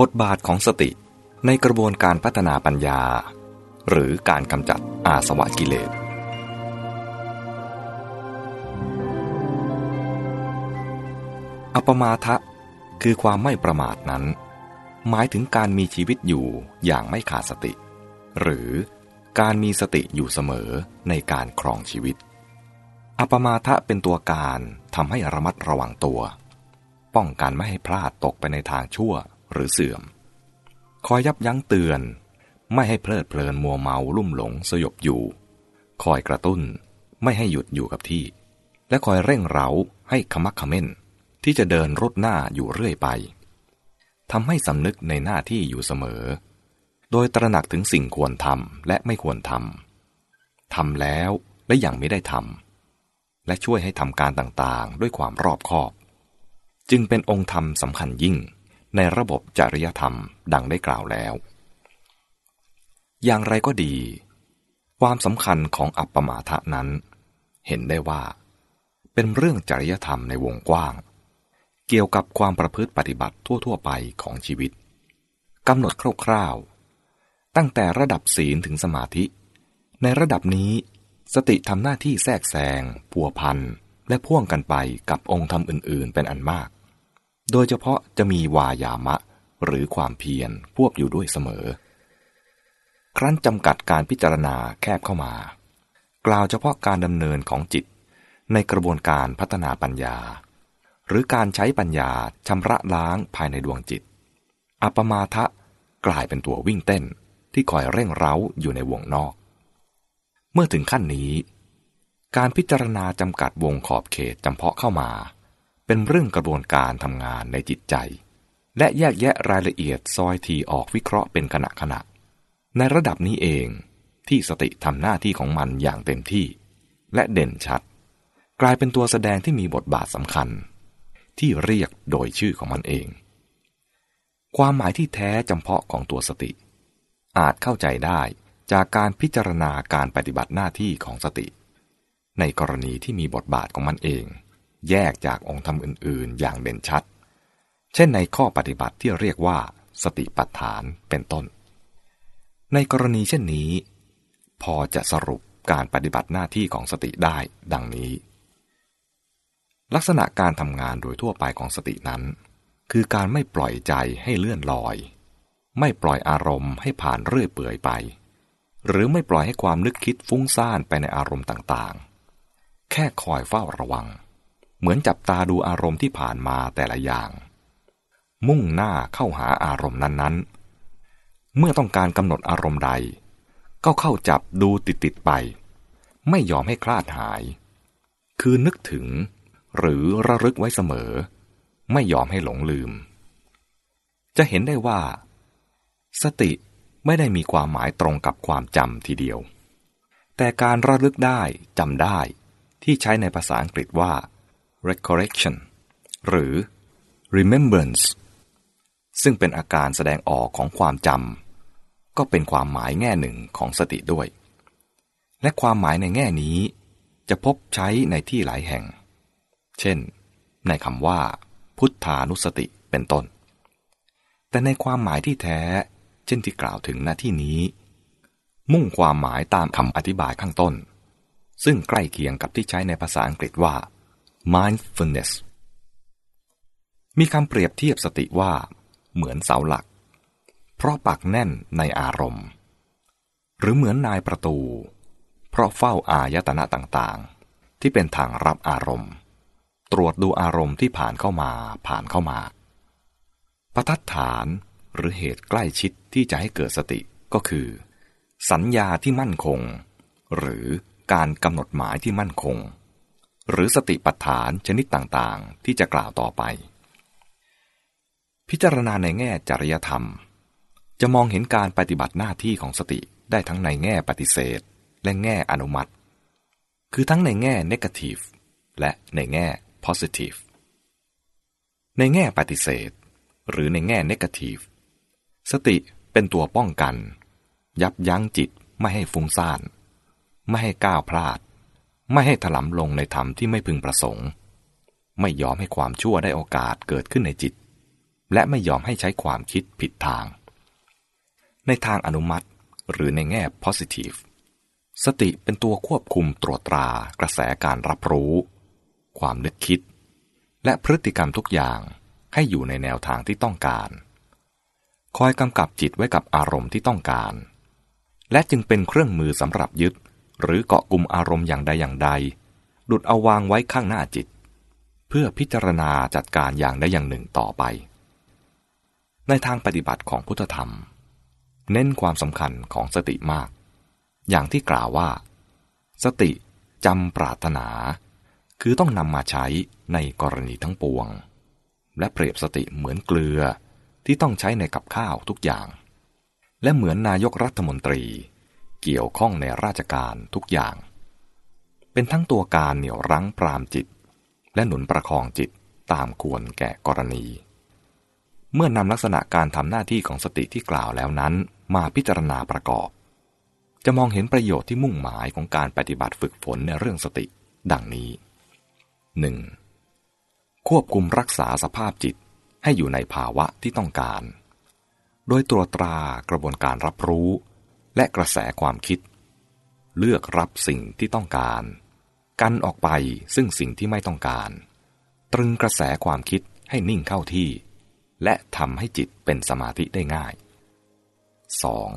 บทบาทของสติในกระบวนการพัฒนาปัญญา หรือการกำจัดอาสวะกิเลส อปมาทะคือความไม่ประมาทนั้น หมายถึงการมีชีวิตอยู่อย่างไม่ขาดสติ หรือการมีสติอยู่เสมอในการครองชีวิต อปมาทะเป็นตัวการทำให้ระมัดระวังตัว ป้องกันไม่ให้พลาดตกไปในทางชั่ว หรือเสื่อม คอยยับยั้งเตือน ไม่ให้เพลิดเพลินมัวเมาลุ่มหลงสยบอยู่ คอยกระตุ้นไม่ให้หยุดอยู่กับที่ และคอยเร่งเร้าให้ขมักขม้น ที่จะเดินรุดหน้าอยู่เรื่อยไปทำให้สำนึกในหน้าที่อยู่เสมอ โดยตระหนักถึงสิ่งควรทำและไม่ควรทำทำแล้วและยังไม่ได้ทำและช่วยให้ทำการต่างๆ ด้วยความรอบคอบ จึงเป็นองค์ธรรมสำคัญยิ่ง ในระบบจริยธรรมดังได้กล่าวแล้ว อย่างไรก็ดี ความสำคัญของอัปปมาทะนั้น เห็นได้ว่า เป็นเรื่องจริยธรรมในวงกว้าง เกี่ยวกับความประพฤติปฏิบัติทั่ว ๆ ไปของชีวิตกำหนดคร่าวๆ ตั้งแต่ระดับศีลถึงสมาธิ ในระดับนี้สติทำหน้าที่แทรกแซง พัวพัน และพ่วงกันไปกับองค์ธรรมอื่น ๆ เป็นอันมาก โดยเฉพาะจะมีวายามะ หรือความเพียรพวกอยู่ด้วยเสมอ ครั้นจำกัดการพิจารณาแคบเข้ามา กล่าวเฉพาะการดำเนินของจิต ในกระบวนการพัฒนาปัญญา หรือการใช้ปัญญาชำระล้างภายในดวงจิต อัปมาทะกลายเป็นตัววิ่งเต้นที่คอยเร่งเร้าอยู่ในวงนอก เมื่อถึงขั้นนี้ การพิจารณาจำกัดวงขอบเขตจำเพาะเข้ามา เป็นเรื่องกระบวนการทำงานในจิตใจ และแยกแยะรายละเอียดซอยทีออกวิเคราะห์เป็นขณะขณะ ในระดับนี้เองที่สติทำหน้าที่ของมันอย่างเต็มที่ และเด่นชัด กลายเป็นตัวแสดงที่มีบทบาทสำคัญ ที่เรียกโดยชื่อของมันเอง ความหมายที่แท้จำเพาะของตัวสติ อาจเข้าใจได้จากการพิจารณาการปฏิบัติหน้าที่ของสติ ในกรณีที่มีบทบาทของมันเอง แยกจากองค์ธรรมอื่น ๆ อย่างเด่นชัด เช่นในข้อปฏิบัติที่เรียกว่าสติปัฏฐานเป็นต้น ในกรณีเช่นนี้ พอจะสรุปการปฏิบัติหน้าที่ของสติได้ดังนี้ ลักษณะการทำงานโดยทั่วไปของสตินั้น คือการไม่ปล่อยใจให้เลื่อนลอย ไม่ปล่อยอารมณ์ให้ผ่านเรื่อยเปื่อยไป หรือไม่ปล่อยให้ความนึกคิดฟุ้งซ่านไปในอารมณ์ต่างๆ แค่คอยเฝ้าระวัง เหมือนจับตาดูอารมณ์ที่ผ่านมาแต่ละอย่าง มุ่งหน้าเข้าหาอารมณ์นั้นๆ เมื่อต้องการกำหนดอารมณ์ใด ก็เข้าจับดูติดๆไป ไม่ยอมให้คลาดหาย คือนึกถึง หรือระลึกไว้เสมอ ไม่ยอมให้หลงลืม จะเห็นได้ว่า สติไม่ได้มีความหมายตรงกับความจำทีเดียว แต่การระลึกได้จำได้ที่ใช้ในภาษาอังกฤษว่า recollection หรือ remembrance ซึ่งเป็นอาการแสดงออกของความจำก็เป็นความหมายแง่หนึ่งของสติด้วย และความหมายในแง่นี้ จะพบใช้ในที่หลายแห่ง เช่น ในคำว่า พุทธานุสติเป็นต้น แต่ในความหมายที่แท้ เช่นที่กล่าวถึงหน้าที่นี้ มุ่งความหมายตามคำอธิบายข้างต้น ซึ่งใกล้เคียงกับที่ใช้ในภาษาอังกฤษว่า mindfulness มีคำเปรียบเทียบสติว่า เหมือนเสาหลัก เพราะปักแน่นในอารมณ์ หรือเหมือนนายประตู เพราะเฝ้าอายตนะต่างๆ ที่เป็นทางรับอารมณ์ ตรวจดูอารมณ์ที่ผ่านเข้ามาผ่านเข้ามาประทัดฐานหรือเหตุใกล้ชิดที่จะให้เกิดสติก็คือ สัญญาที่มั่นคง หรือการกำหนดหมายที่มั่นคง หรือสติปัฏฐานชนิดต่างๆ ที่จะกล่าวต่อไป พิจารณาในแง่จริยธรรม จะมองเห็นการปฏิบัติหน้าที่ของสติได้ทั้งในแง่ปฏิเสธ และแง่อนุมัติ คือทั้งในแง่ negative และในแง่ positive ในแง่ปฏิเสธ หรือในแง่ negative สติเป็นตัวป้องกัน ยับยั้งจิตไม่ให้ฟุ้งซ่าน ไม่ให้ก้าวพลาด ไม่ให้ถลำลงในธรรมที่ไม่พึงประสงค์ ไม่ยอมให้ความชั่วได้โอกาสเกิดขึ้นในจิต และไม่ยอมให้ใช้ความคิดผิดทาง ในทางอนุมัติหรือในแง่ positive สติเป็นตัวควบคุมตรวจตรากระแสการรับรู้ ความนึกคิด และพฤติกรรมทุกอย่างให้อยู่ในแนวทางที่ต้องการ คอยกำกับจิตไว้กับอารมณ์ที่ต้องการ และจึงเป็นเครื่องมือสำหรับยึด หรือเกาะกลุ่มอารมณ์อย่างใดอย่างใด ดุดเอาวางไว้ข้างหน้าจิต เพื่อพิจารณาจัดการอย่างใดอย่างหนึ่งต่อไป ในทางปฏิบัติของพุทธธรรม เน้นความสำคัญของสติมาก อย่างที่กล่าวว่า สติจำปรารถนา คือต้องนำมาใช้ในกรณีทั้งปวง และเปรียบสติเหมือนเกลือที่ต้องใช้ในกับข้าวทุกอย่าง และเหมือนนายกรัฐมนตรี เกี่ยวข้องในราชการทุกอย่าง เป็นทั้งตัวการเหนี่ยวรั้งปรามจิต และหนุนประคองจิตตามควรแก่กรณี เมื่อนำลักษณะการทำหน้าที่ของสติที่กล่าวแล้วนั้นมาพิจารณาประกอบ จะมองเห็นประโยชน์ที่มุ่งหมายของการปฏิบัติฝึกฝนในเรื่องสติ ดังนี้ 1. ควบคุมรักษาสภาพจิตให้อยู่ในภาวะที่ต้องการ โดยตรวจตรากระบวนการรับรู้ และกระแสความคิด เลือกรับสิ่งที่ต้องการ กันออกไปซึ่งสิ่งที่ไม่ต้องการ ตรึงกระแสความคิดให้นิ่งเข้าที่ และทำให้จิตเป็นสมาธิได้ง่าย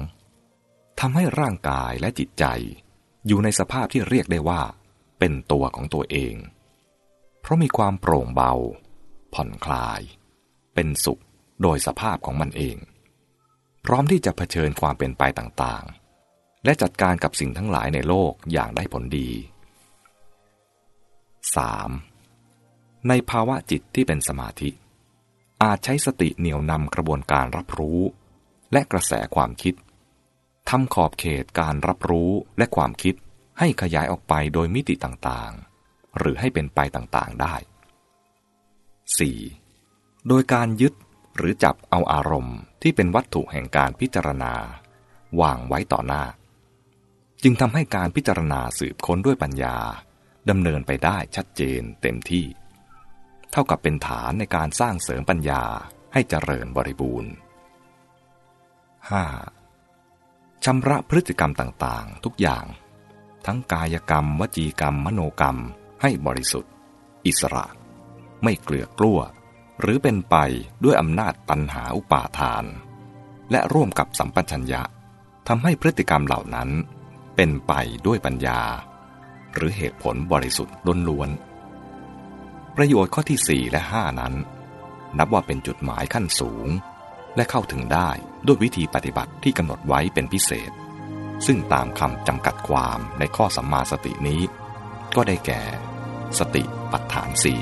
2. ทำให้ร่างกายและจิตใจ อยู่ในสภาพที่เรียกได้ว่า เป็นตัวของตัวเอง เพราะมีความโปร่งเบา ผ่อนคลาย เป็นสุขโดยสภาพของมันเอง พร้อมที่จะเผชิญความเป็นไปต่างๆ และจัดการกับสิ่งทั้งหลายในโลกอย่างได้ผลดี 3. ในภาวะจิตที่เป็นสมาธิ อาจใช้สติเหนี่ยวนำกระบวนการรับรู้ และกระแสความคิดทำขอบเขตการรับรู้และความคิดให้ขยายออกไปโดยมิติต่างๆ หรือให้เป็นไปต่างๆได้ 4. โดยการยึด หรือจับเอาอารมณ์ที่เป็นวัตถุแห่งการพิจารณา วางไว้ต่อหน้า จึงทำให้การพิจารณาสืบค้นด้วยปัญญาดำเนินไปได้ชัดเจนเต็มที่ เท่ากับเป็นฐานในการสร้างเสริมปัญญาให้เจริญบริบูรณ์ 5. ชำระพฤติกรรมต่างๆ ทุกอย่าง ทั้งกายกรรม วจีกรรม มโนกรรมให้บริสุทธิ์ อิสระ ไม่เกลือกลั้ว หรือเป็นไปด้วยอำนาจตันหาอุปาทาน และร่วมกับสัมปชัญญะทำให้พฤติกรรมเหล่านั้น เป็นไปด้วยปัญญา หรือเหตุผลบริสุทธิ์ล้วนๆประโยชน์ข้อที่ 4 และ 5 นั้น นับว่าเป็นจุดหมายขั้นสูง และเข้าถึงได้ด้วยวิธีปฏิบัติที่กำหนดไว้เป็นพิเศษ ซึ่งตามคำจำกัดความในข้อสัมมาสตินี้ ก็ได้แก่ สติปัฏฐานสี่